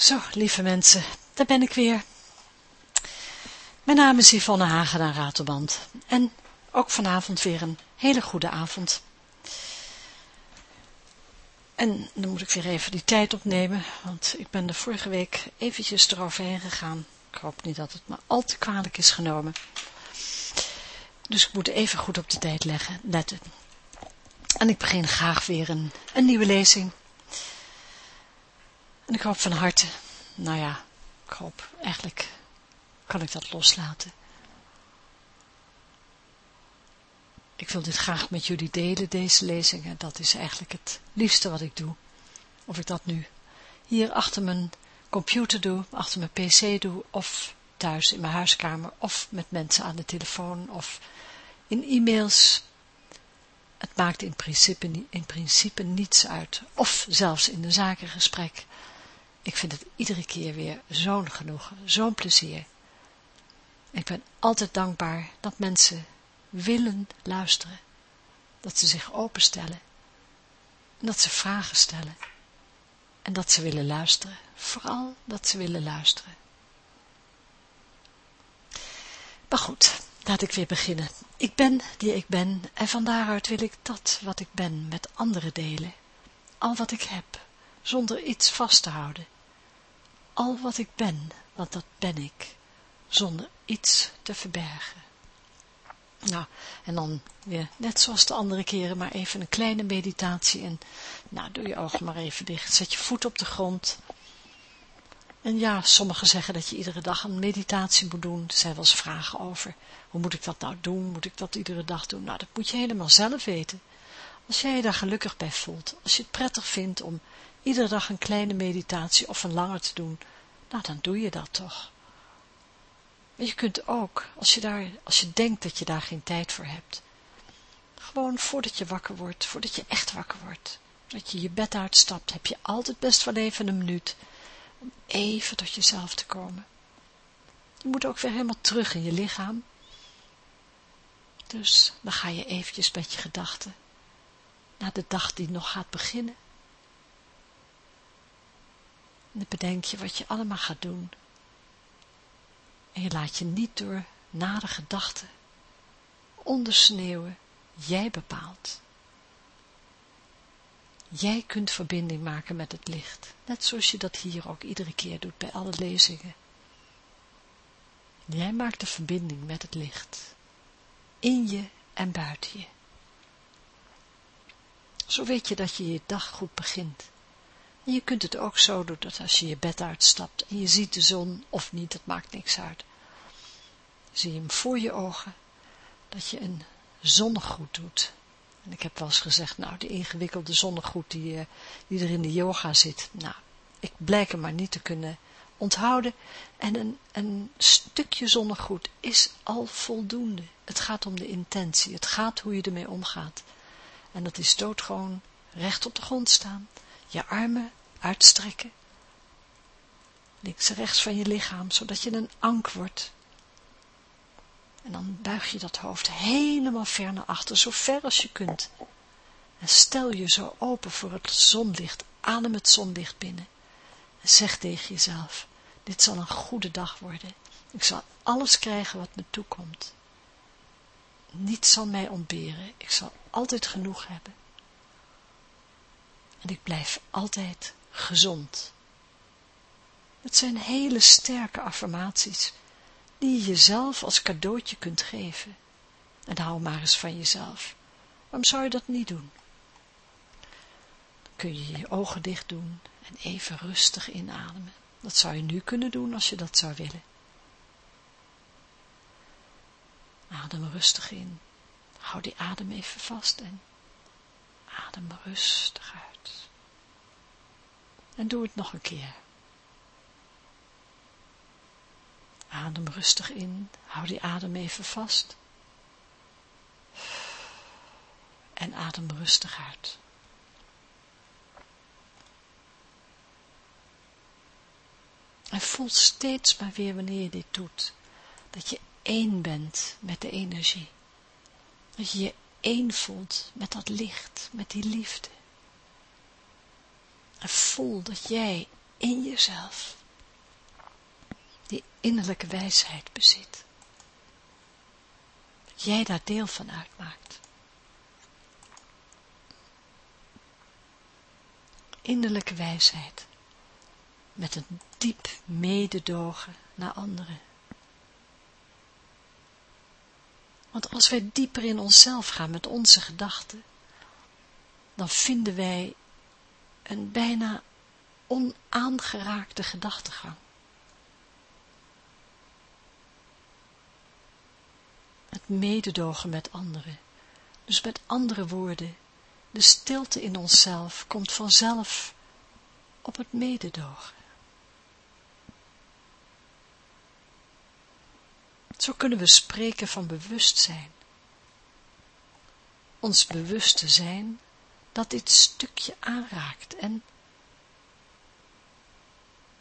Zo, lieve mensen, daar ben ik weer. Mijn naam is Yvonne Hagen aan Ratelband en ook vanavond weer een hele goede avond. En dan moet ik weer even die tijd opnemen, want ik ben de vorige week eventjes eroverheen gegaan. Ik hoop niet dat het me al te kwalijk is genomen. Dus ik moet even goed op de tijd leggen, letten. En ik begin graag weer een nieuwe lezing. En ik hoop van harte, nou ja, ik hoop eigenlijk kan ik dat loslaten. Ik wil dit graag met jullie delen, deze lezingen. Dat is eigenlijk het liefste wat ik doe. Of ik dat nu hier achter mijn computer doe, achter mijn pc doe, of thuis in mijn huiskamer, of met mensen aan de telefoon, of in e-mails. Het maakt in principe, in principe niets uit. Of zelfs in een zakengesprek. Ik vind het iedere keer weer zo'n genoegen, zo'n plezier. Ik ben altijd dankbaar dat mensen willen luisteren. Dat ze zich openstellen. En dat ze vragen stellen. En dat ze willen luisteren. Vooral dat ze willen luisteren. Maar goed, laat ik weer beginnen. Ik ben die ik ben en van daaruit wil ik dat wat ik ben met anderen delen. Al wat ik heb, zonder iets vast te houden. Al wat ik ben, want dat ben ik, zonder iets te verbergen. Nou, en dan weer, net zoals de andere keren, maar even een kleine meditatie. En nou, doe je ogen maar even dicht. Zet je voet op de grond. En ja, sommigen zeggen dat je iedere dag een meditatie moet doen. Er zijn wel eens vragen over. Hoe moet ik dat nou doen? Moet ik dat iedere dag doen? Nou, dat moet je helemaal zelf weten. Als jij je daar gelukkig bij voelt. Als je het prettig vindt om iedere dag een kleine meditatie of een langer te doen. Nou, dan doe je dat toch. Maar je kunt ook, als je, daar, als je denkt dat je daar geen tijd voor hebt, gewoon voordat je wakker wordt, voordat je echt wakker wordt, dat je je bed uitstapt, heb je altijd best wel even een minuut om even tot jezelf te komen. Je moet ook weer helemaal terug in je lichaam. Dus dan ga je eventjes met je gedachten naar de dag die nog gaat beginnen. En dan bedenk je wat je allemaal gaat doen. En je laat je niet door nare gedachten ondersneeuwen. Jij bepaalt. Jij kunt verbinding maken met het licht. Net zoals je dat hier ook iedere keer doet bij alle lezingen. Jij maakt de verbinding met het licht. In je en buiten je. Zo weet je dat je je dag goed begint. En je kunt het ook zo doen dat als je je bed uitstapt en je ziet de zon of niet, dat maakt niks uit. Zie je hem voor je ogen, dat je een zonnegroet doet. En ik heb wel eens gezegd, nou, die ingewikkelde zonnegroet die, eh, die er in de yoga zit, nou, ik blijk hem maar niet te kunnen onthouden. En een, een stukje zonnegroet is al voldoende. Het gaat om de intentie, het gaat hoe je ermee omgaat. En dat is doodgewoon recht op de grond staan, je armen uitstrekken, links en rechts van je lichaam, zodat je een ank wordt. En dan buig je dat hoofd helemaal ver naar achter, zo ver als je kunt. En stel je zo open voor het zonlicht, adem het zonlicht binnen. En zeg tegen jezelf, dit zal een goede dag worden. Ik zal alles krijgen wat me toekomt. Niets zal mij ontberen, ik zal altijd genoeg hebben. En ik blijf altijd gezond. Het zijn hele sterke affirmaties, die je jezelf als cadeautje kunt geven. En hou maar eens van jezelf. Waarom zou je dat niet doen? Dan kun je je ogen dicht doen en even rustig inademen. Dat zou je nu kunnen doen als je dat zou willen. Adem rustig in. Hou die adem even vast en adem rustig uit. En doe het nog een keer. Adem rustig in, hou die adem even vast. En adem rustig uit. En voel steeds maar weer wanneer je dit doet, dat je één bent met de energie. Dat je je één voelt met dat licht, met die liefde. En voel dat jij in jezelf die innerlijke wijsheid bezit. Dat jij daar deel van uitmaakt. Innerlijke wijsheid met een diep mededogen naar anderen. Want als wij dieper in onszelf gaan met onze gedachten, dan vinden wij een bijna onaangeraakte gedachtegang. Het mededogen met anderen. Dus met andere woorden, de stilte in onszelf komt vanzelf op het mededogen. Zo kunnen we spreken van bewustzijn. Ons bewuste zijn dat dit stukje aanraakt en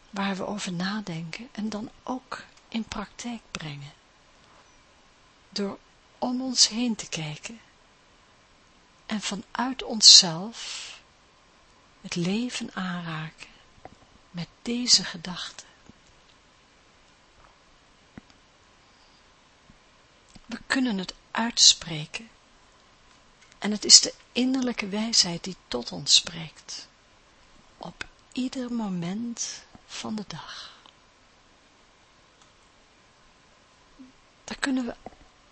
waar we over nadenken en dan ook in praktijk brengen. Door om ons heen te kijken en vanuit onszelf het leven aanraken met deze gedachten. We kunnen het uitspreken en het is de innerlijke wijsheid die tot ons spreekt, op ieder moment van de dag. Daar kunnen we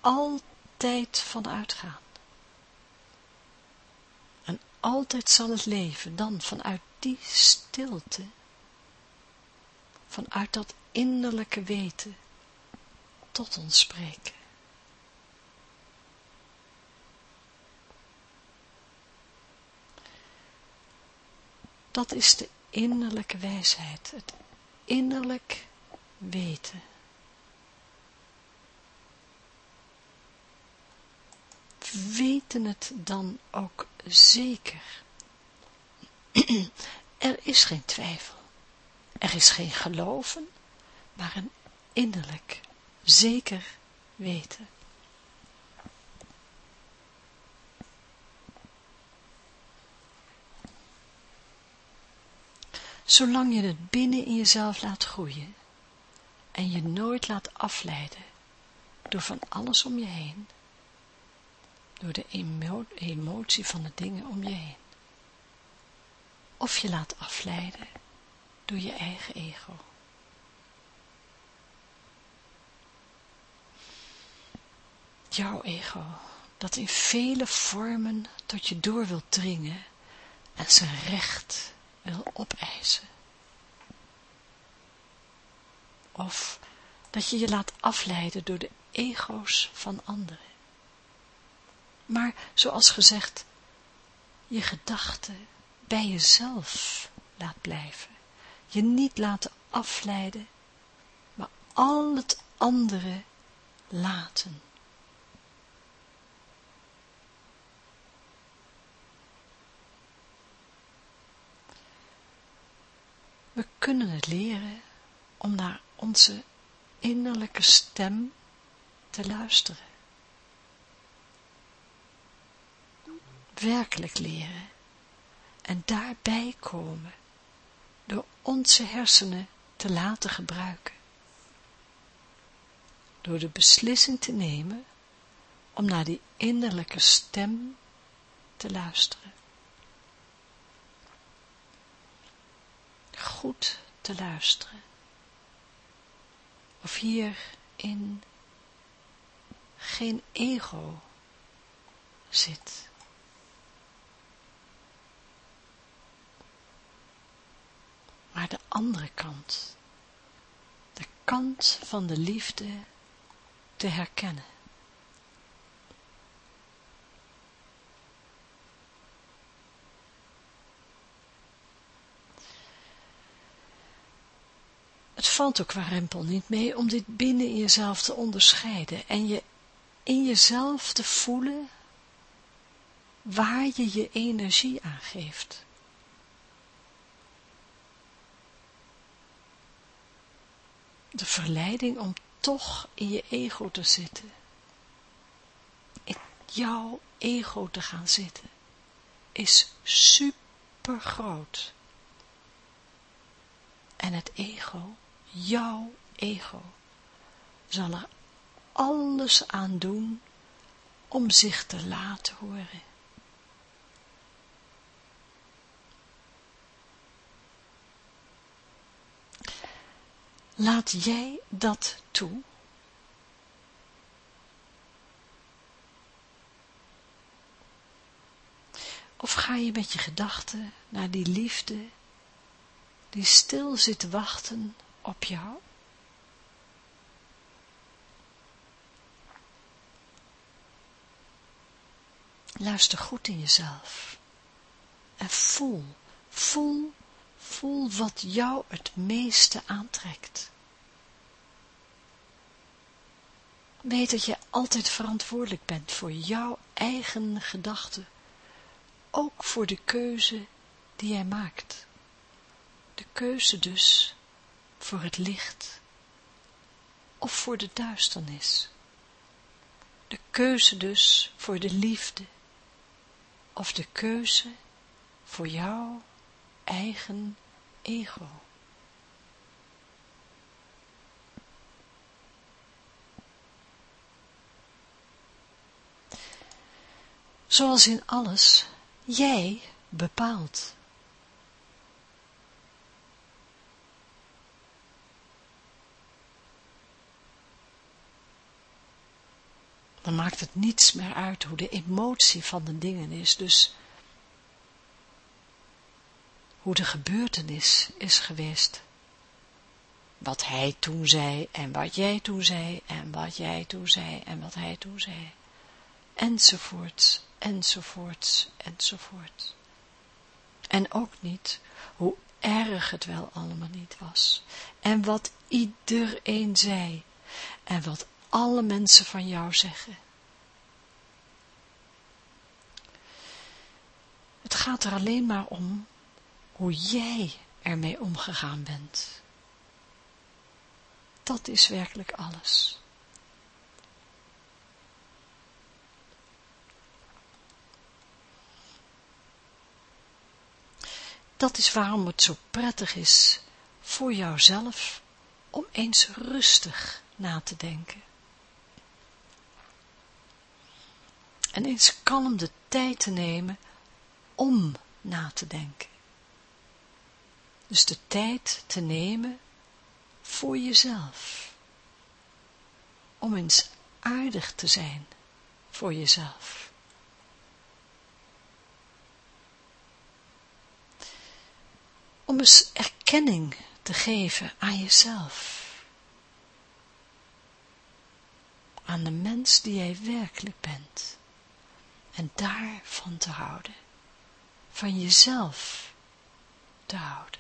altijd van uitgaan. En altijd zal het leven dan vanuit die stilte, vanuit dat innerlijke weten, tot ons spreken. Dat is de innerlijke wijsheid, het innerlijk weten. Weten het dan ook zeker. er is geen twijfel, er is geen geloven, maar een innerlijk, zeker weten. Zolang je het binnen in jezelf laat groeien en je nooit laat afleiden door van alles om je heen, door de emotie van de dingen om je heen. Of je laat afleiden door je eigen ego. Jouw ego, dat in vele vormen tot je door wil dringen en zijn recht wil opeisen. Of dat je je laat afleiden door de ego's van anderen. Maar zoals gezegd, je gedachten bij jezelf laat blijven. Je niet laten afleiden, maar al het andere laten. We kunnen het leren om naar onze innerlijke stem te luisteren. Werkelijk leren en daarbij komen door onze hersenen te laten gebruiken. Door de beslissing te nemen om naar die innerlijke stem te luisteren. Goed te luisteren. Of hierin geen ego zit. Maar de andere kant, de kant van de liefde te herkennen. Valt ook warempel niet mee om dit binnen in jezelf te onderscheiden en je in jezelf te voelen waar je je energie aan geeft. De verleiding om toch in je ego te zitten, in jouw ego te gaan zitten, is super groot. En het ego, jouw ego, zal er alles aan doen om zich te laten horen. Laat jij dat toe? Of ga je met je gedachten naar die liefde die stil zit te wachten op jou? Luister goed in jezelf en voel, voel, voel wat jou het meeste aantrekt. Weet dat je altijd verantwoordelijk bent voor jouw eigen gedachten ook voor de keuze die jij maakt. De keuze dus voor het licht of voor de duisternis. De keuze dus voor de liefde of de keuze voor jouw eigen ego. Zoals in alles Jij bepaalt. Dan maakt het niets meer uit hoe de emotie van de dingen is, dus hoe de gebeurtenis is geweest. Wat hij toen zei, en wat jij toen zei, en wat jij toen zei, en wat hij toen zei, enzovoort enzovoort, enzovoort. En ook niet hoe erg het wel allemaal niet was. En wat iedereen zei. En wat alle mensen van jou zeggen. Het gaat er alleen maar om hoe jij ermee omgegaan bent. Dat is werkelijk alles. Dat is waarom het zo prettig is voor jouzelf om eens rustig na te denken. En eens kalm de tijd te nemen om na te denken. Dus de tijd te nemen voor jezelf. Om eens aardig te zijn voor jezelf. om eens erkenning te geven aan jezelf. Aan de mens die jij werkelijk bent. En daarvan te houden. Van jezelf te houden.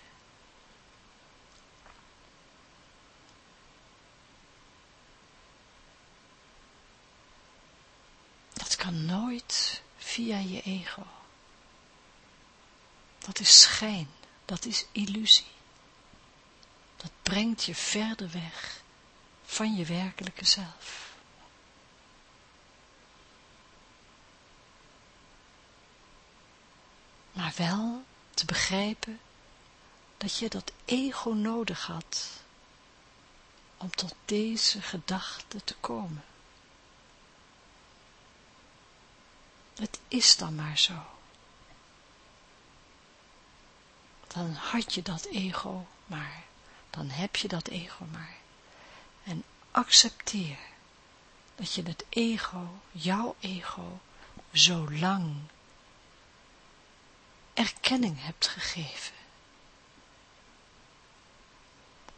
Dat kan nooit via je ego. Dat is schijn dat is illusie. Dat brengt je verder weg van je werkelijke zelf. Maar wel te begrijpen dat je dat ego nodig had om tot deze gedachte te komen. Het is dan maar zo. dan had je dat ego maar, dan heb je dat ego maar. En accepteer dat je het ego, jouw ego, zo lang erkenning hebt gegeven.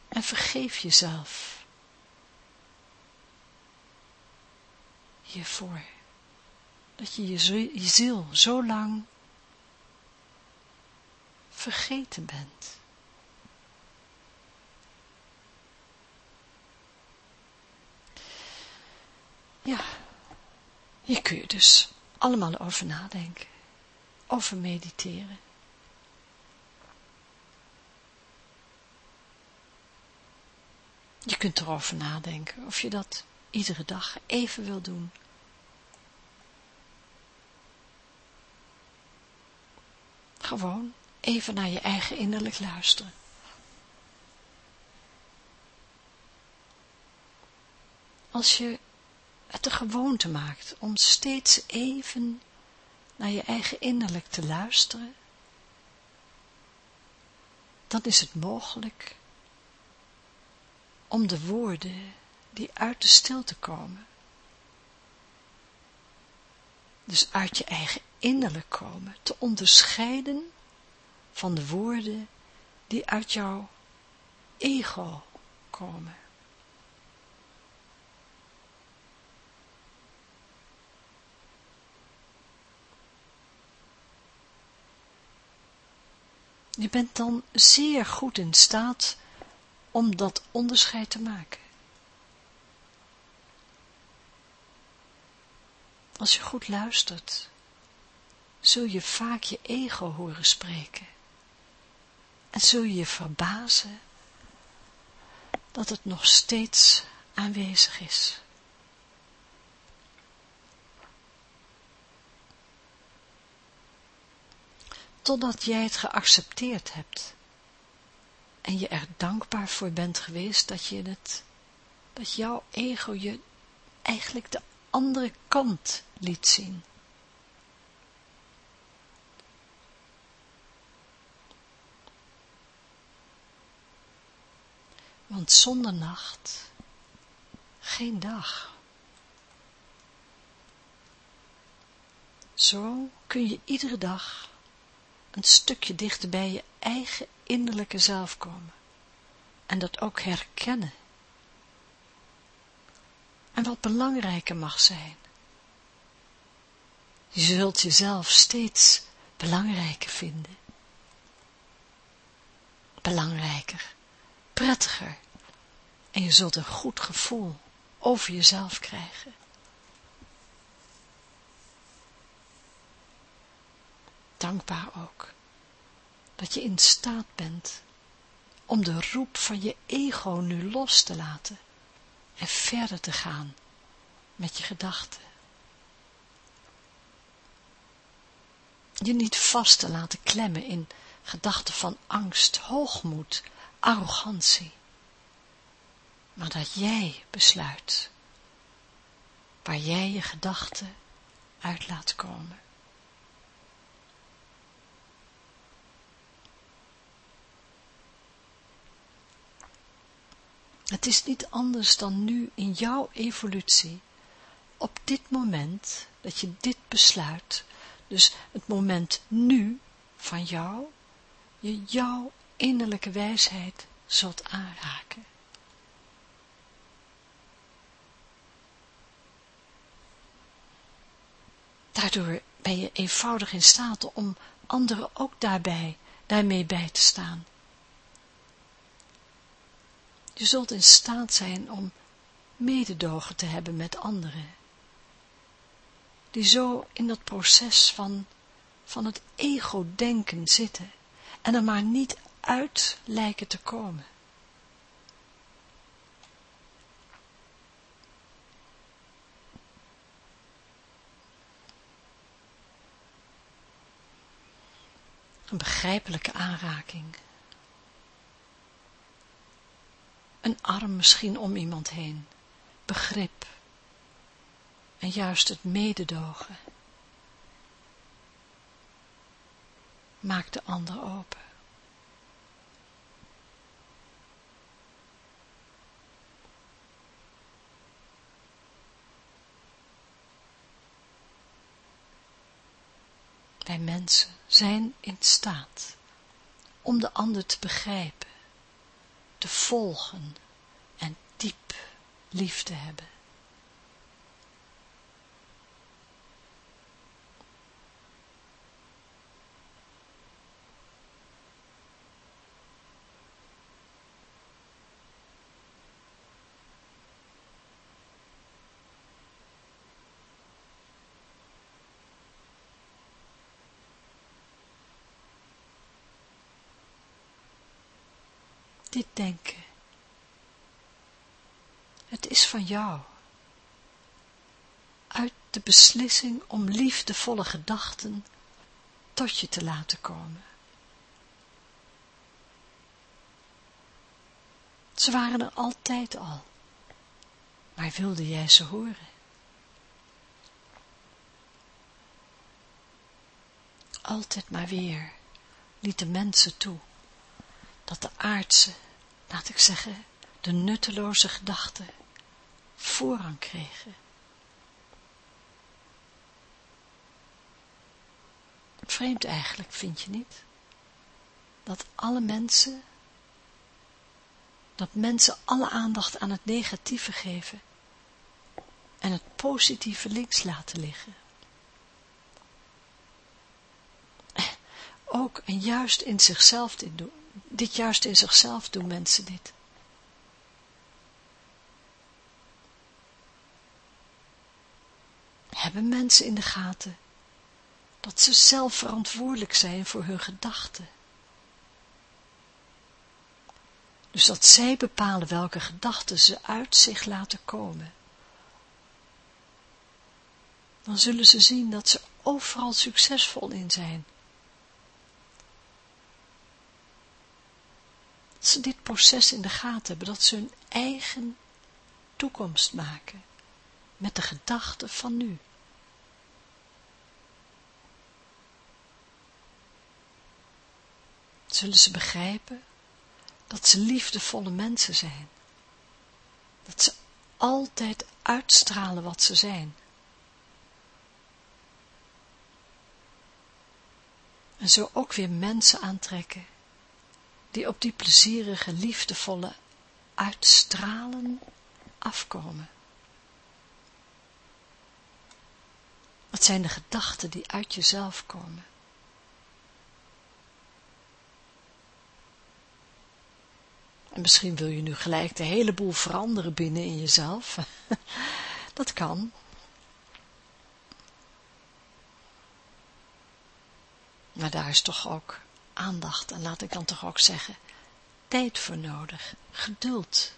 En vergeef jezelf hiervoor, dat je je ziel zo lang vergeten bent. Ja, hier kun je dus allemaal over nadenken, of mediteren. Je kunt erover nadenken of je dat iedere dag even wil doen. Gewoon even naar je eigen innerlijk luisteren. Als je het de gewoonte maakt om steeds even naar je eigen innerlijk te luisteren, dan is het mogelijk om de woorden die uit de stilte komen, dus uit je eigen innerlijk komen, te onderscheiden van de woorden die uit jouw ego komen. Je bent dan zeer goed in staat om dat onderscheid te maken. Als je goed luistert, zul je vaak je ego horen spreken. En zul je je verbazen dat het nog steeds aanwezig is. Totdat jij het geaccepteerd hebt en je er dankbaar voor bent geweest dat je het, dat jouw ego je eigenlijk de andere kant liet zien. Want zonder nacht geen dag. Zo kun je iedere dag een stukje dichter bij je eigen innerlijke zelf komen. En dat ook herkennen. En wat belangrijker mag zijn. Je zult jezelf steeds belangrijker vinden. Belangrijker, prettiger. En je zult een goed gevoel over jezelf krijgen. Dankbaar ook, dat je in staat bent om de roep van je ego nu los te laten en verder te gaan met je gedachten. Je niet vast te laten klemmen in gedachten van angst, hoogmoed, arrogantie, maar dat jij besluit waar jij je gedachten uit laat komen. Het is niet anders dan nu in jouw evolutie, op dit moment dat je dit besluit, dus het moment nu van jou, je jouw innerlijke wijsheid zult aanraken. Daardoor ben je eenvoudig in staat om anderen ook daarbij, daarmee bij te staan. Je zult in staat zijn om mededogen te hebben met anderen, die zo in dat proces van, van het ego-denken zitten en er maar niet uit lijken te komen. Een begrijpelijke aanraking een arm misschien om iemand heen, begrip en juist het mededogen. Maak de ander open. Wij mensen zijn in staat om de ander te begrijpen te volgen en diep lief te hebben. dit denken. Het is van jou. Uit de beslissing om liefdevolle gedachten tot je te laten komen. Ze waren er altijd al, Maar wilde jij ze horen? Altijd maar weer lieten mensen toe dat de aardse, laat ik zeggen, de nutteloze gedachten voorrang kregen. Vreemd eigenlijk, vind je niet? Dat alle mensen, dat mensen alle aandacht aan het negatieve geven en het positieve links laten liggen. Ook en juist in zichzelf dit doen, dit juist in zichzelf doen mensen dit. Hebben mensen in de gaten dat ze zelf verantwoordelijk zijn voor hun gedachten. Dus dat zij bepalen welke gedachten ze uit zich laten komen. Dan zullen ze zien dat ze overal succesvol in zijn. Ze dit proces in de gaten hebben, dat ze hun eigen toekomst maken met de gedachten van nu. zullen ze begrijpen dat ze liefdevolle mensen zijn. Dat ze altijd uitstralen wat ze zijn. En zo ook weer mensen aantrekken die op die plezierige, liefdevolle, uitstralen afkomen. Wat zijn de gedachten die uit jezelf komen? En misschien wil je nu gelijk de hele boel veranderen binnen in jezelf. Dat kan. Maar daar is toch ook aandacht, en laat ik dan toch ook zeggen, tijd voor nodig, geduld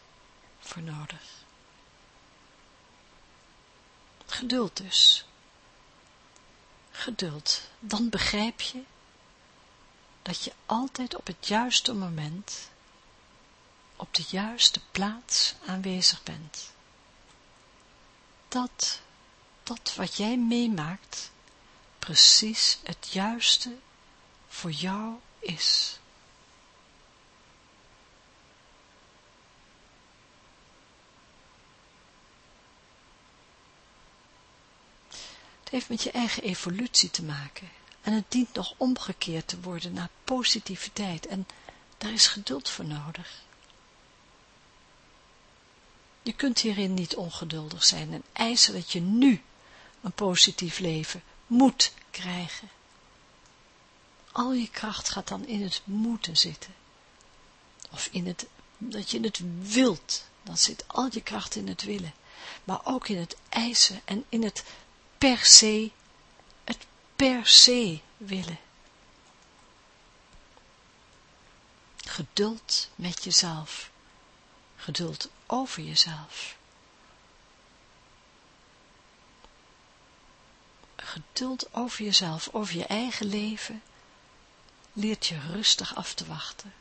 voor nodig. Geduld dus. Geduld. Dan begrijp je dat je altijd op het juiste moment op de juiste plaats aanwezig bent. Dat, dat wat jij meemaakt, precies het juiste voor jou is. Het heeft met je eigen evolutie te maken en het dient nog omgekeerd te worden naar positiviteit en daar is geduld voor nodig. Je kunt hierin niet ongeduldig zijn en eisen dat je nu een positief leven moet krijgen. Al je kracht gaat dan in het moeten zitten. Of in het, dat je het wilt. Dan zit al je kracht in het willen. Maar ook in het eisen en in het per se, het per se willen. Geduld met jezelf. Geduld over jezelf. Geduld over jezelf, over je eigen leven, leert je rustig af te wachten,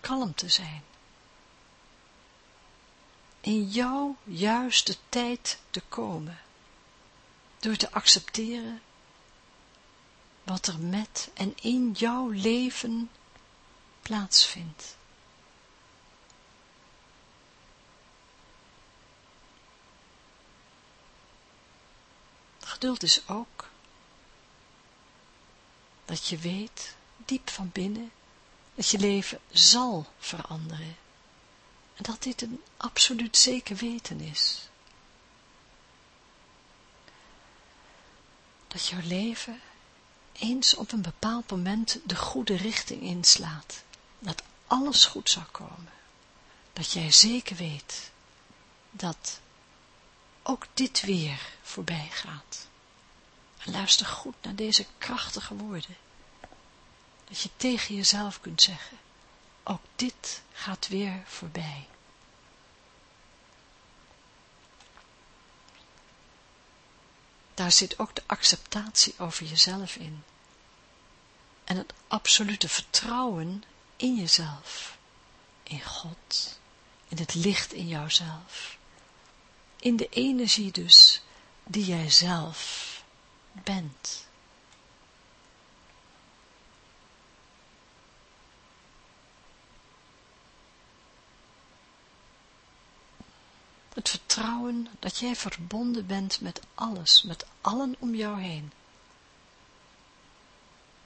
kalm te zijn. In jouw juiste tijd te komen, door te accepteren wat er met en in jouw leven plaatsvindt. Geduld is ook dat je weet, diep van binnen, dat je leven zal veranderen. En dat dit een absoluut zeker weten is. Dat jouw leven eens op een bepaald moment de goede richting inslaat. Dat alles goed zal komen. Dat jij zeker weet dat ook dit weer voorbij gaat. En luister goed naar deze krachtige woorden. Dat je tegen jezelf kunt zeggen, ook dit gaat weer voorbij. Daar zit ook de acceptatie over jezelf in. En het absolute vertrouwen in jezelf, in God, in het licht in jouzelf in de energie dus, die jij zelf bent. Het vertrouwen dat jij verbonden bent met alles, met allen om jou heen.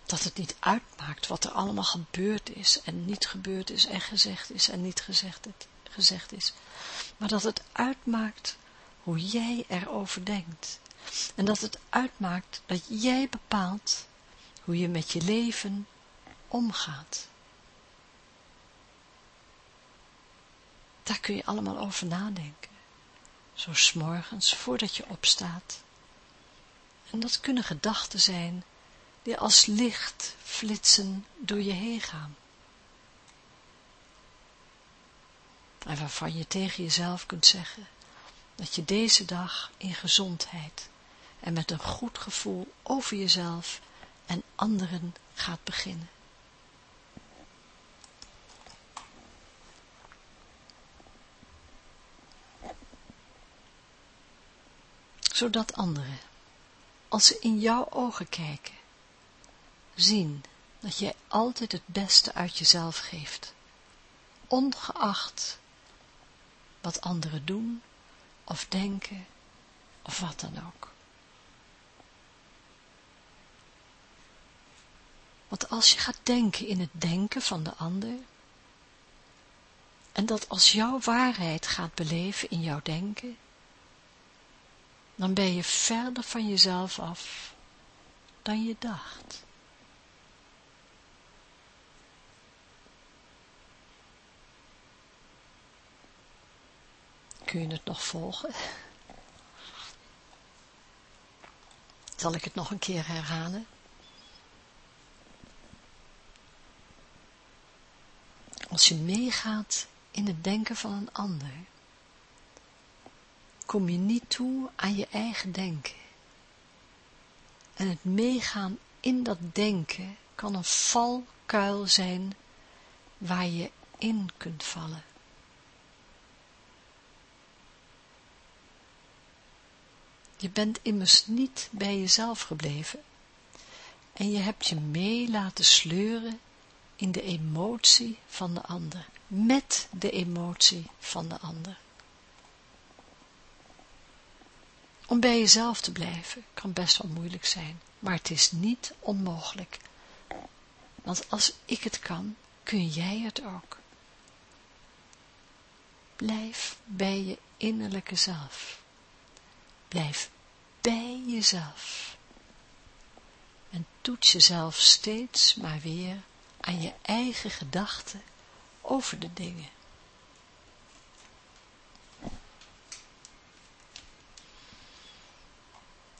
Dat het niet uitmaakt wat er allemaal gebeurd is en niet gebeurd is en gezegd is en niet gezegd, gezegd is. Maar dat het uitmaakt hoe jij erover denkt. En dat het uitmaakt dat jij bepaalt hoe je met je leven omgaat. Daar kun je allemaal over nadenken. Zo s'morgens voordat je opstaat. En dat kunnen gedachten zijn die als licht flitsen door je heen gaan. En waarvan je tegen jezelf kunt zeggen dat je deze dag in gezondheid en met een goed gevoel over jezelf en anderen gaat beginnen. Zodat anderen, als ze in jouw ogen kijken, zien dat jij altijd het beste uit jezelf geeft, ongeacht wat anderen doen of denken of wat dan ook. Want als je gaat denken in het denken van de ander, en dat als jouw waarheid gaat beleven in jouw denken, dan ben je verder van jezelf af dan je dacht. Kun je het nog volgen? Zal ik het nog een keer herhalen? Als je meegaat in het denken van een ander, kom je niet toe aan je eigen denken. En het meegaan in dat denken kan een valkuil zijn waar je in kunt vallen. Je bent immers niet bij jezelf gebleven en je hebt je mee laten sleuren in de emotie van de ander, met de emotie van de ander. Om bij jezelf te blijven kan best wel moeilijk zijn, maar het is niet onmogelijk. Want als ik het kan, kun jij het ook. Blijf bij je innerlijke zelf. Blijf bij jezelf. En toets jezelf steeds maar weer aan je eigen gedachten over de dingen.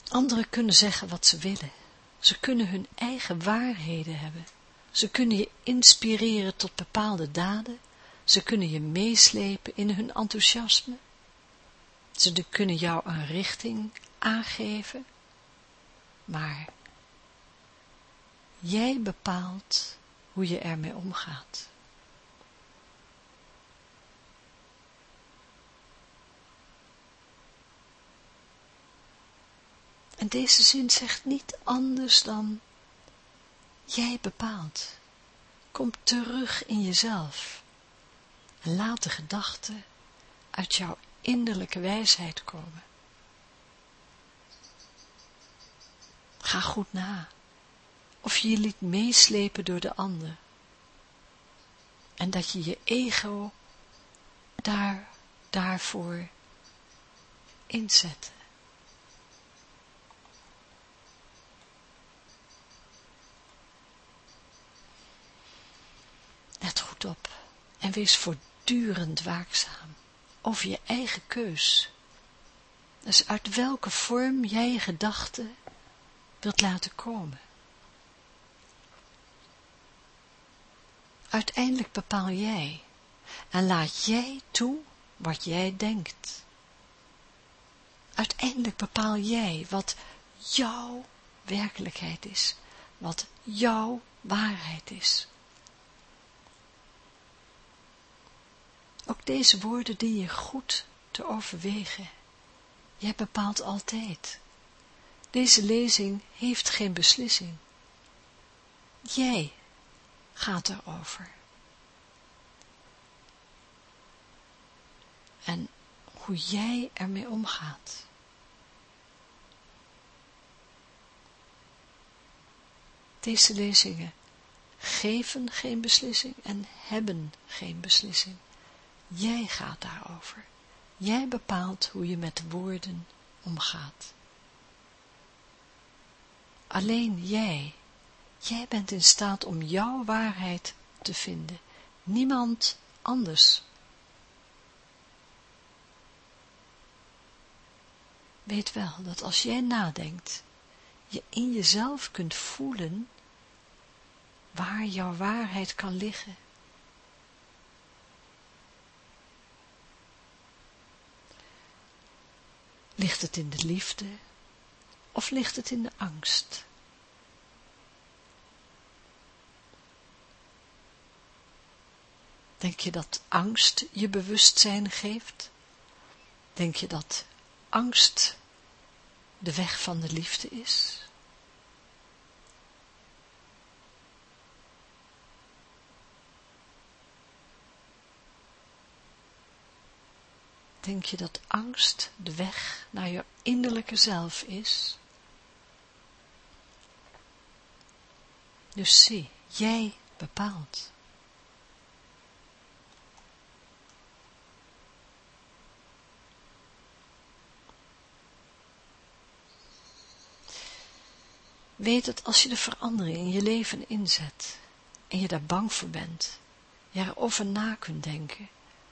Anderen kunnen zeggen wat ze willen. Ze kunnen hun eigen waarheden hebben. Ze kunnen je inspireren tot bepaalde daden. Ze kunnen je meeslepen in hun enthousiasme. Ze kunnen jou een richting aangeven. Maar jij bepaalt hoe je ermee omgaat. En deze zin zegt niet anders dan, jij bepaalt. Kom terug in jezelf en laat de gedachten uit jouw innerlijke wijsheid komen. Ga goed na of je je liet meeslepen door de ander. En dat je je ego daar, daarvoor inzette. Goed op en wees voortdurend waakzaam over je eigen keus. Dus uit welke vorm jij gedachten wilt laten komen. Uiteindelijk bepaal jij en laat jij toe wat jij denkt. Uiteindelijk bepaal jij wat jouw werkelijkheid is, wat jouw waarheid is. Ook deze woorden die je goed te overwegen Jij bepaalt altijd. Deze lezing heeft geen beslissing. Jij gaat erover. En hoe jij ermee omgaat. Deze lezingen geven geen beslissing en hebben geen beslissing. Jij gaat daarover. Jij bepaalt hoe je met woorden omgaat. Alleen jij, jij bent in staat om jouw waarheid te vinden. Niemand anders. Weet wel dat als jij nadenkt, je in jezelf kunt voelen waar jouw waarheid kan liggen. Ligt het in de liefde of ligt het in de angst? Denk je dat angst je bewustzijn geeft? Denk je dat angst de weg van de liefde is? Denk je dat angst de weg naar je innerlijke zelf is? Dus zie, jij bepaalt. Weet dat als je de verandering in je leven inzet en je daar bang voor bent, je erover na kunt denken,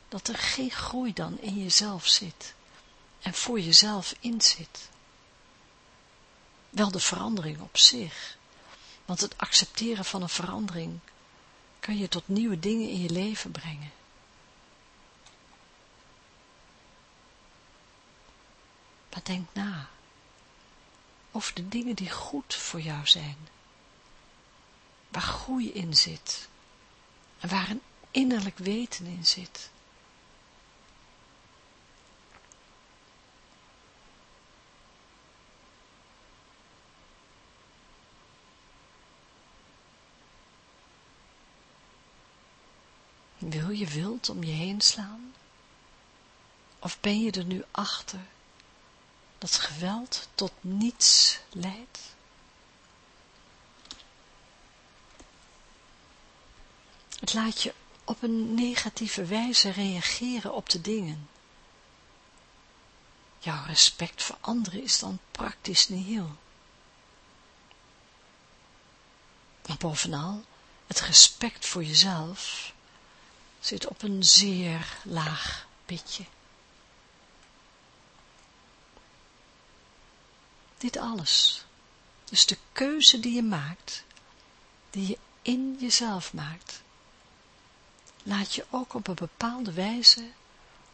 dat er geen groei dan in jezelf zit en voor jezelf in zit. Wel de verandering op zich, want het accepteren van een verandering kan je tot nieuwe dingen in je leven brengen. Maar denk na over de dingen die goed voor jou zijn, waar groei in zit en waar een innerlijk weten in zit. Wil je wild om je heen slaan? Of ben je er nu achter dat geweld tot niets leidt? Het laat je op een negatieve wijze reageren op de dingen. Jouw respect voor anderen is dan praktisch nihil. Maar bovenal, het respect voor jezelf zit op een zeer laag pitje. Dit alles, dus de keuze die je maakt, die je in jezelf maakt, laat je ook op een bepaalde wijze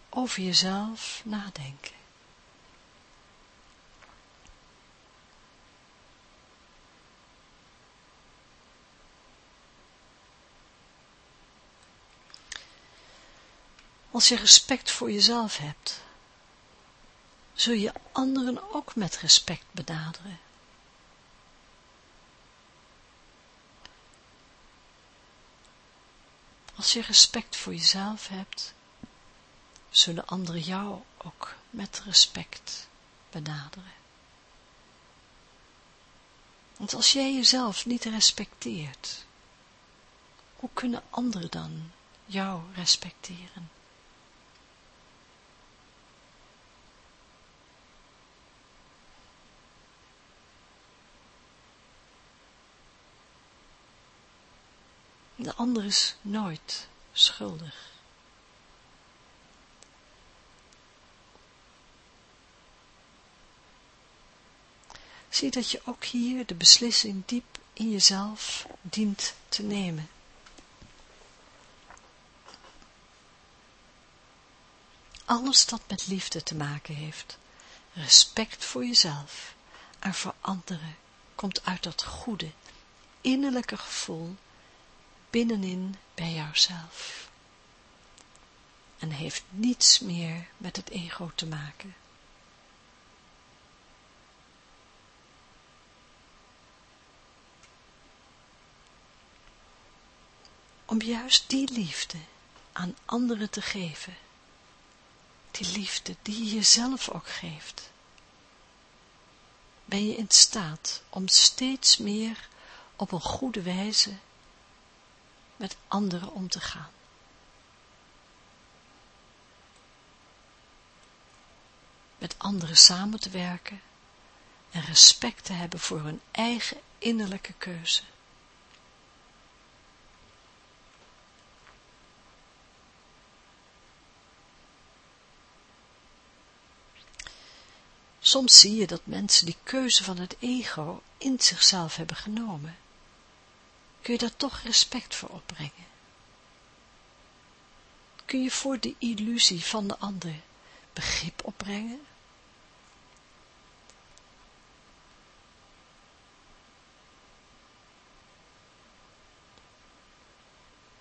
over jezelf nadenken. Als je respect voor jezelf hebt, zul je anderen ook met respect benaderen. Als je respect voor jezelf hebt, zullen anderen jou ook met respect benaderen. Want als jij jezelf niet respecteert, hoe kunnen anderen dan jou respecteren? De ander is nooit schuldig. Zie dat je ook hier de beslissing diep in jezelf dient te nemen. Alles dat met liefde te maken heeft, respect voor jezelf en voor anderen, komt uit dat goede, innerlijke gevoel binnenin bij jouzelf. En heeft niets meer met het ego te maken. Om juist die liefde aan anderen te geven, die liefde die je jezelf ook geeft, ben je in staat om steeds meer op een goede wijze met anderen om te gaan. Met anderen samen te werken en respect te hebben voor hun eigen innerlijke keuze. Soms zie je dat mensen die keuze van het ego in zichzelf hebben genomen. Kun je daar toch respect voor opbrengen? Kun je voor de illusie van de ander begrip opbrengen?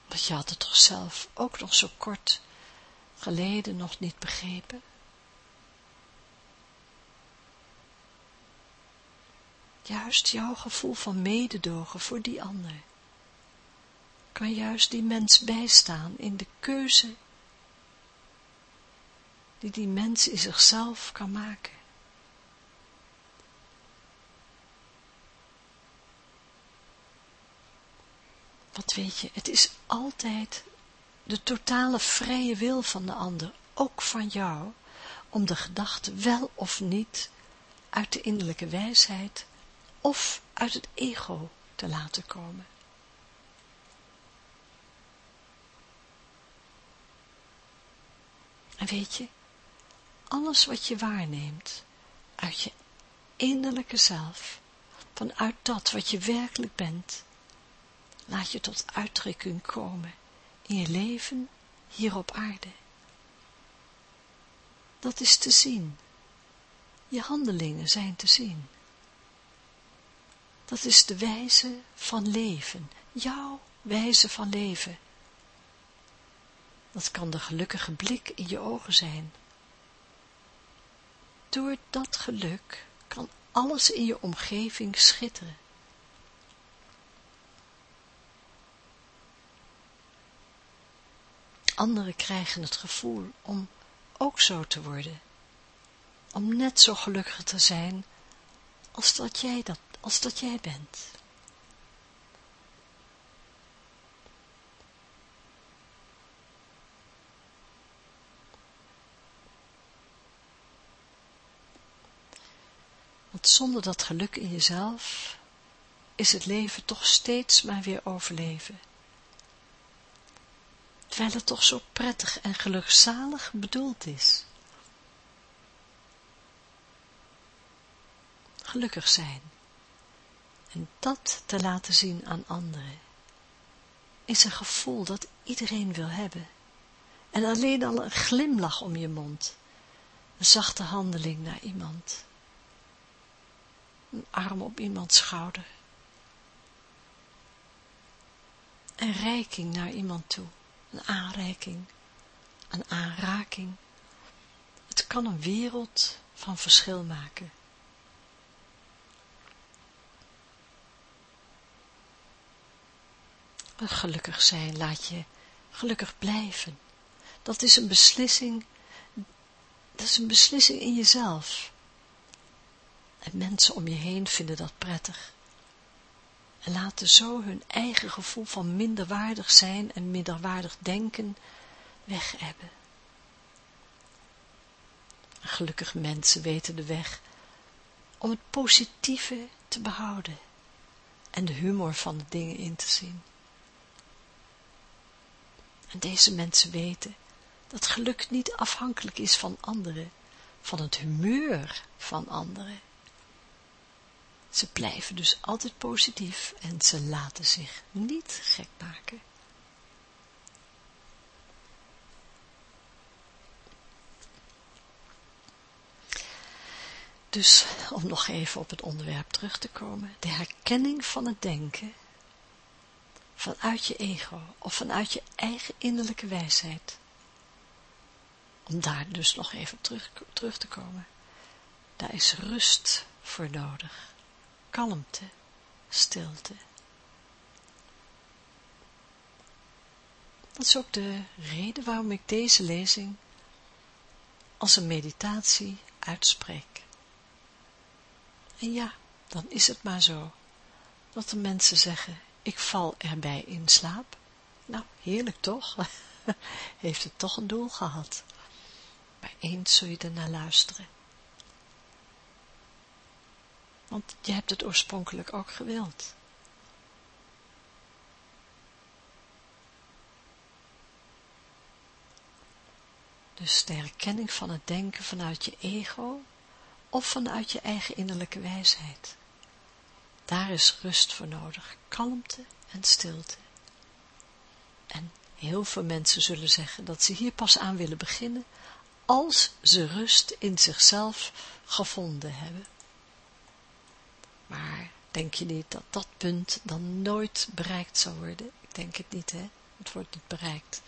Want je had het toch zelf ook nog zo kort geleden nog niet begrepen? Juist jouw gevoel van mededogen voor die ander kan juist die mens bijstaan in de keuze die die mens in zichzelf kan maken. Wat weet je, het is altijd de totale vrije wil van de ander, ook van jou, om de gedachte wel of niet uit de innerlijke wijsheid of uit het ego te laten komen. En weet je, alles wat je waarneemt uit je innerlijke zelf, vanuit dat wat je werkelijk bent, laat je tot uitdrukking komen in je leven hier op aarde. Dat is te zien. Je handelingen zijn te zien. Dat is de wijze van leven, jouw wijze van leven. Dat kan de gelukkige blik in je ogen zijn. Door dat geluk kan alles in je omgeving schitteren. Anderen krijgen het gevoel om ook zo te worden, om net zo gelukkig te zijn als dat jij dat als dat jij bent. Zonder dat geluk in jezelf is het leven toch steeds maar weer overleven. Terwijl het toch zo prettig en gelukzalig bedoeld is. Gelukkig zijn en dat te laten zien aan anderen, is een gevoel dat iedereen wil hebben. En alleen al een glimlach om je mond, een zachte handeling naar iemand, een arm op iemands schouder, een reiking naar iemand toe, een aanreiking, een aanraking. Het kan een wereld van verschil maken. gelukkig zijn, laat je gelukkig blijven. Dat is een beslissing, dat is een beslissing in jezelf. En mensen om je heen vinden dat prettig. En laten zo hun eigen gevoel van minderwaardig zijn en minderwaardig denken weg hebben. Gelukkig mensen weten de weg om het positieve te behouden en de humor van de dingen in te zien. En deze mensen weten dat geluk niet afhankelijk is van anderen, van het humeur van anderen. Ze blijven dus altijd positief en ze laten zich niet gek maken. Dus, om nog even op het onderwerp terug te komen, de herkenning van het denken vanuit je ego of vanuit je eigen innerlijke wijsheid. Om daar dus nog even terug, terug te komen. Daar is rust voor nodig. Kalmte, stilte. Dat is ook de reden waarom ik deze lezing als een meditatie uitspreek. En ja, dan is het maar zo, dat de mensen zeggen, ik val erbij in slaap. Nou, heerlijk toch? Heeft het toch een doel gehad. Maar eens zul je er naar luisteren. Want je hebt het oorspronkelijk ook gewild. Dus de herkenning van het denken vanuit je ego of vanuit je eigen innerlijke wijsheid. Daar is rust voor nodig, kalmte en stilte. En heel veel mensen zullen zeggen dat ze hier pas aan willen beginnen als ze rust in zichzelf gevonden hebben. Maar denk je niet dat dat punt dan nooit bereikt zal worden? Ik denk het niet, hè? Het wordt niet bereikt.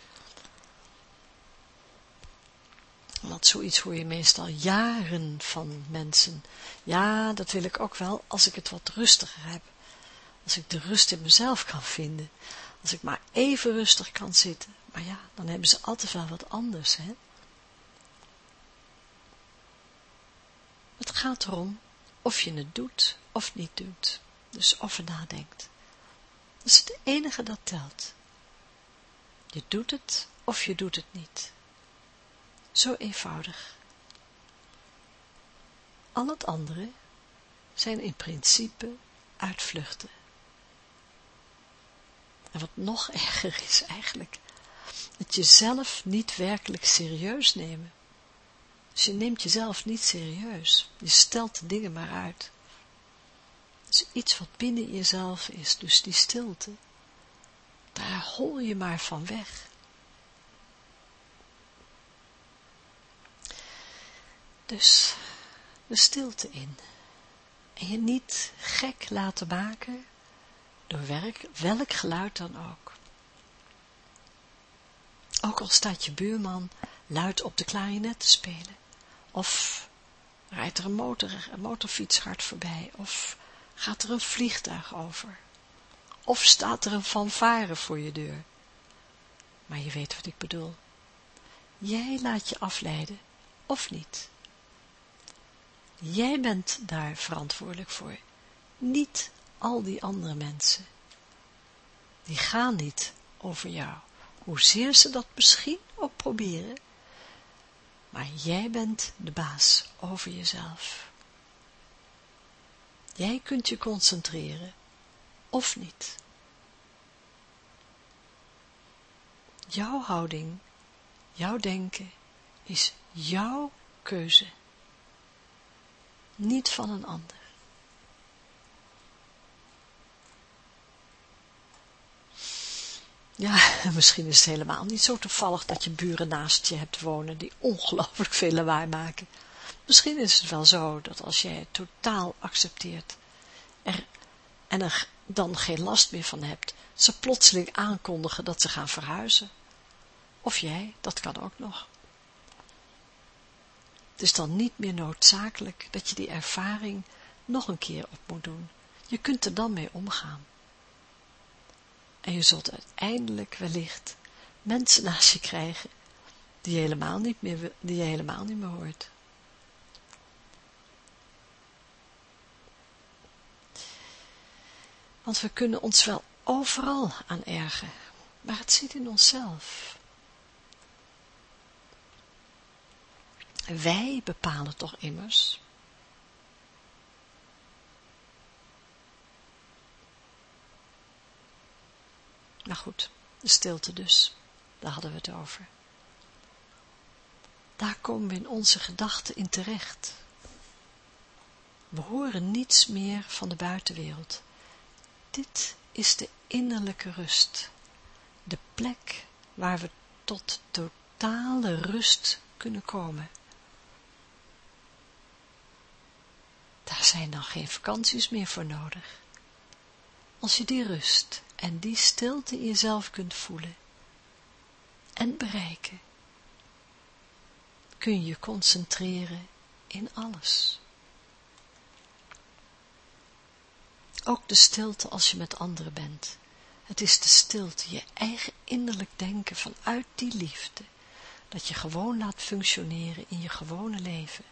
Want zoiets hoor je meestal jaren van mensen. Ja, dat wil ik ook wel, als ik het wat rustiger heb. Als ik de rust in mezelf kan vinden. Als ik maar even rustig kan zitten. Maar ja, dan hebben ze altijd wel wat anders, hè. Het gaat erom of je het doet of niet doet. Dus of je nadenkt. Dat is het enige dat telt. Je doet het of je doet het niet. Zo eenvoudig. Al het andere zijn in principe uitvluchten. En wat nog erger is eigenlijk, dat je zelf niet werkelijk serieus nemen. Dus je neemt jezelf niet serieus. Je stelt de dingen maar uit. Is iets wat binnen jezelf is, dus die stilte. Daar hol je maar van weg. Dus de stilte in. En je niet gek laten maken door werk, welk geluid dan ook. Ook al staat je buurman luid op de klarinet te spelen. Of rijdt er een, motor, een motorfiets hard voorbij. Of gaat er een vliegtuig over. Of staat er een fanfare voor je deur. Maar je weet wat ik bedoel. Jij laat je afleiden, of niet. Jij bent daar verantwoordelijk voor, niet al die andere mensen. Die gaan niet over jou, hoezeer ze dat misschien ook proberen, maar jij bent de baas over jezelf. Jij kunt je concentreren, of niet. Jouw houding, jouw denken, is jouw keuze niet van een ander. Ja, misschien is het helemaal niet zo toevallig dat je buren naast je hebt wonen die ongelooflijk veel lawaai maken. Misschien is het wel zo dat als jij het totaal accepteert er, en er dan geen last meer van hebt, ze plotseling aankondigen dat ze gaan verhuizen. Of jij, dat kan ook nog. Het is dan niet meer noodzakelijk dat je die ervaring nog een keer op moet doen. Je kunt er dan mee omgaan. En je zult uiteindelijk wellicht mensen naast je krijgen die je helemaal niet meer, die je helemaal niet meer hoort. Want we kunnen ons wel overal aan ergen, maar het zit in onszelf. Wij bepalen toch immers. Maar goed, de stilte dus, daar hadden we het over. Daar komen we in onze gedachten in terecht. We horen niets meer van de buitenwereld. Dit is de innerlijke rust, de plek waar we tot totale rust kunnen komen. Daar zijn dan geen vakanties meer voor nodig. Als je die rust en die stilte in jezelf kunt voelen en bereiken, kun je je concentreren in alles. Ook de stilte als je met anderen bent. Het is de stilte, je eigen innerlijk denken vanuit die liefde, dat je gewoon laat functioneren in je gewone leven.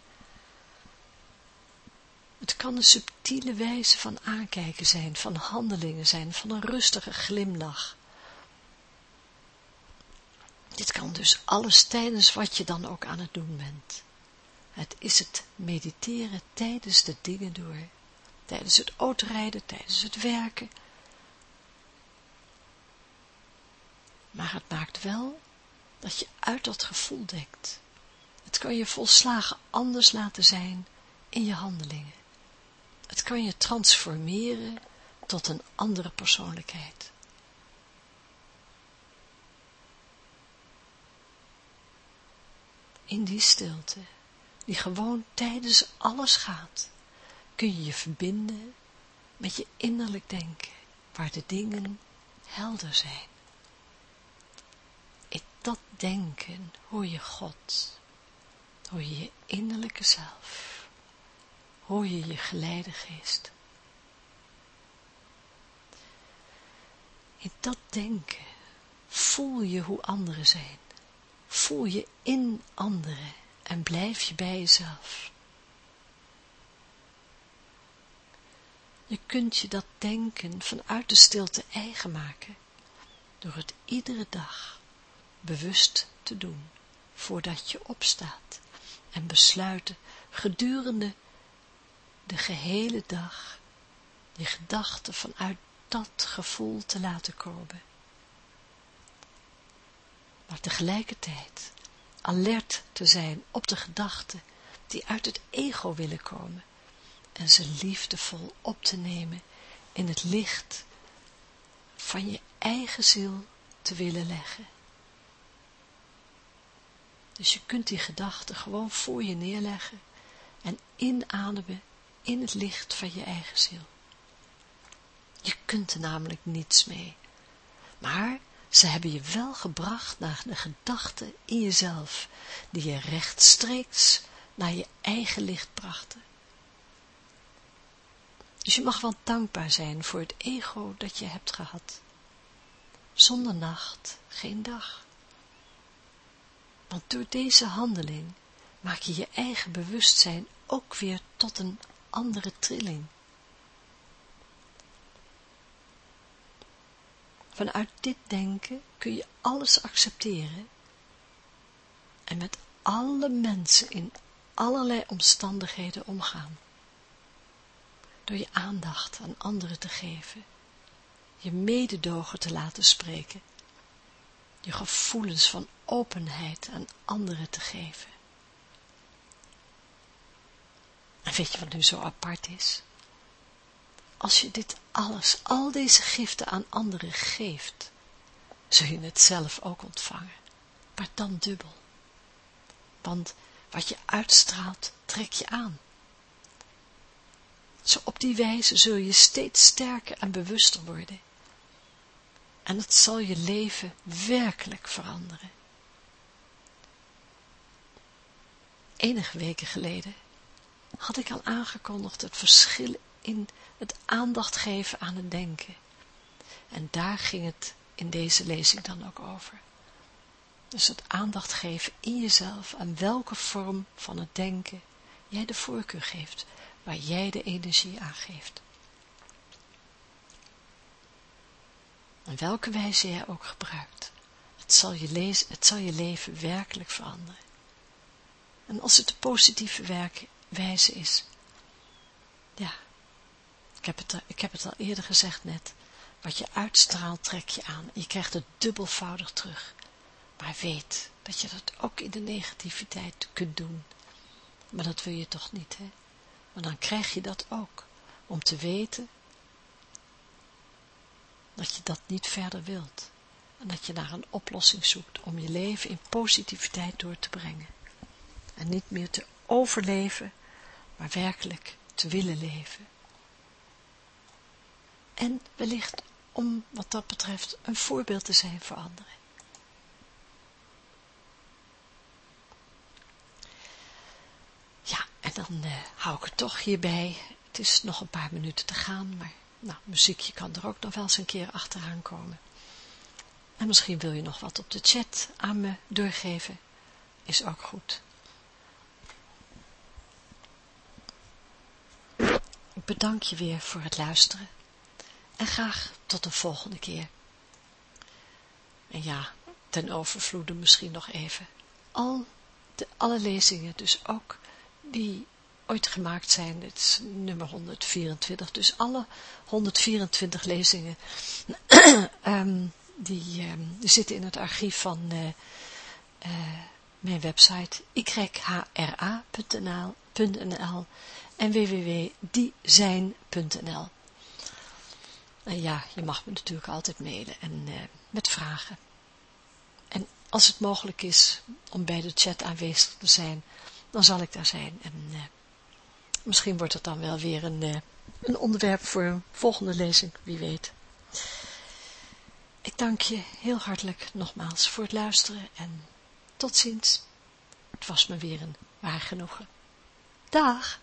Het kan een subtiele wijze van aankijken zijn, van handelingen zijn, van een rustige glimlach. Dit kan dus alles tijdens wat je dan ook aan het doen bent. Het is het mediteren tijdens de dingen door. Tijdens het autorijden, tijdens het werken. Maar het maakt wel dat je uit dat gevoel dekt. Het kan je volslagen anders laten zijn in je handelingen. Het kan je transformeren tot een andere persoonlijkheid. In die stilte, die gewoon tijdens alles gaat, kun je je verbinden met je innerlijk denken, waar de dingen helder zijn. In dat denken hoor je God, hoor je je innerlijke zelf hoor je je geleide geest. In dat denken voel je hoe anderen zijn. Voel je in anderen en blijf je bij jezelf. Je kunt je dat denken vanuit de stilte eigen maken, door het iedere dag bewust te doen, voordat je opstaat en besluiten gedurende de gehele dag je gedachten vanuit dat gevoel te laten komen. Maar tegelijkertijd alert te zijn op de gedachten die uit het ego willen komen en ze liefdevol op te nemen in het licht van je eigen ziel te willen leggen. Dus je kunt die gedachten gewoon voor je neerleggen en inademen in het licht van je eigen ziel. Je kunt er namelijk niets mee, maar ze hebben je wel gebracht naar de gedachten in jezelf, die je rechtstreeks naar je eigen licht brachten. Dus je mag wel dankbaar zijn voor het ego dat je hebt gehad. Zonder nacht geen dag. Want door deze handeling maak je je eigen bewustzijn ook weer tot een andere trilling. Vanuit dit denken kun je alles accepteren en met alle mensen in allerlei omstandigheden omgaan. Door je aandacht aan anderen te geven, je mededogen te laten spreken, je gevoelens van openheid aan anderen te geven. En weet je wat nu zo apart is? Als je dit alles, al deze giften aan anderen geeft, zul je het zelf ook ontvangen, maar dan dubbel. Want wat je uitstraalt, trek je aan. Zo op die wijze zul je steeds sterker en bewuster worden. En het zal je leven werkelijk veranderen. Enige weken geleden had ik al aangekondigd het verschil in het aandacht geven aan het denken. En daar ging het in deze lezing dan ook over. Dus het aandacht geven in jezelf aan welke vorm van het denken jij de voorkeur geeft, waar jij de energie aan geeft. En welke wijze jij ook gebruikt, het zal je, lezen, het zal je leven werkelijk veranderen. En als het de positieve werken wijze is. Ja, ik heb, het, ik heb het al eerder gezegd net, wat je uitstraalt trek je aan. Je krijgt het dubbelvoudig terug. Maar weet dat je dat ook in de negativiteit kunt doen. Maar dat wil je toch niet, hè? Maar dan krijg je dat ook, om te weten dat je dat niet verder wilt. En dat je naar een oplossing zoekt om je leven in positiviteit door te brengen. En niet meer te overleven maar werkelijk te willen leven. En wellicht om wat dat betreft een voorbeeld te zijn voor anderen. Ja, en dan uh, hou ik het toch hierbij. Het is nog een paar minuten te gaan, maar Nou, muziekje kan er ook nog wel eens een keer achteraan komen. En misschien wil je nog wat op de chat aan me doorgeven. Is ook goed. Bedank je weer voor het luisteren. En graag tot de volgende keer. En ja, ten overvloede misschien nog even. Al de, alle lezingen, dus ook die ooit gemaakt zijn, het is nummer 124, dus alle 124 lezingen, um, die, die, zitten in het archief van uh, uh, mijn website yhra.nl en www.diezijn.nl En ja, je mag me natuurlijk altijd mailen en uh, met vragen. En als het mogelijk is om bij de chat aanwezig te zijn, dan zal ik daar zijn. En uh, misschien wordt het dan wel weer een, een onderwerp voor een volgende lezing, wie weet. Ik dank je heel hartelijk nogmaals voor het luisteren en tot ziens. Het was me weer een waar genoegen. Dag!